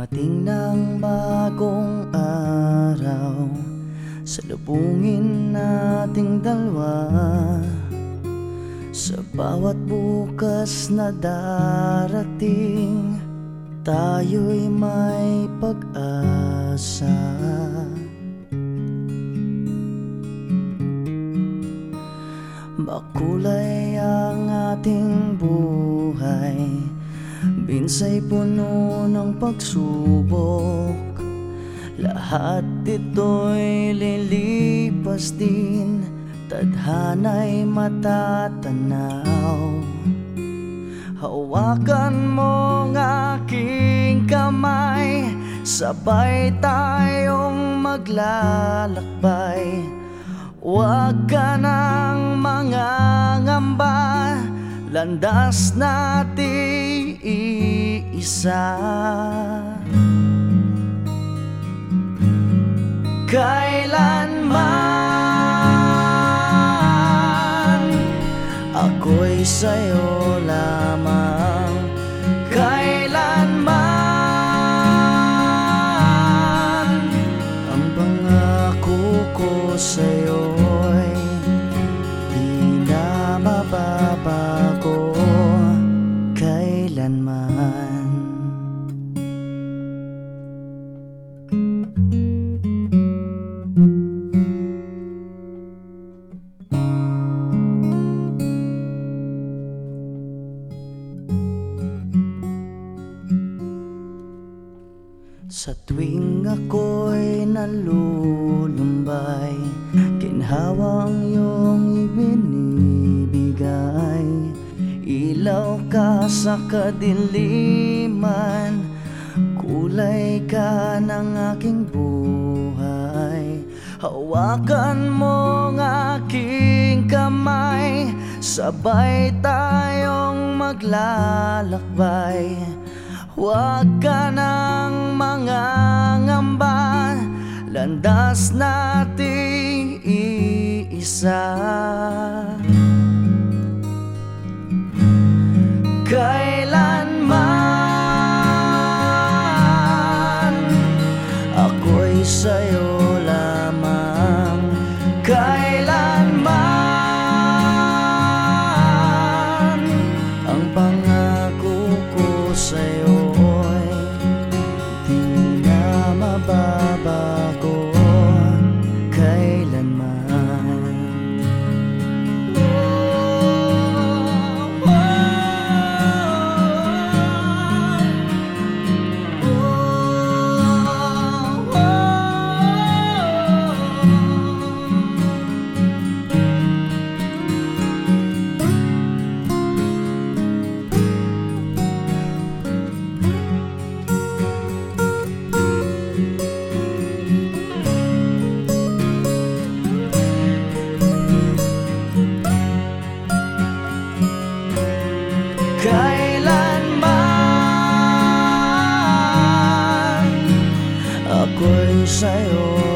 Darating ng bagong araw Salubungin nating dalawa. Sa bawat bukas na darating Tayo'y may pag-asa. Makulay ang ating buhay Binsay puno ng pagsubok. Lahat ito'y lilipas din. Tadhana'y matatanaw. Hawakan mo ng aking kamay. Sabay tayong maglalakbay. Huwag ka ng mga ngamba Landas natin iisa Kailanman Ako'y sa'yo Sa tuwing ako'y nalulumbay Ginhawa ang iyong ibinibigay. Ilaw ka sa kadiliman Kulay ka ng aking buhay. Hawakan mo ng aking kamay Sabay tayong maglalakbay. Huwag ka ng mga ngamba Landas natin iisa. Kailanman Ako'y sa'yo Ako'y sa'yo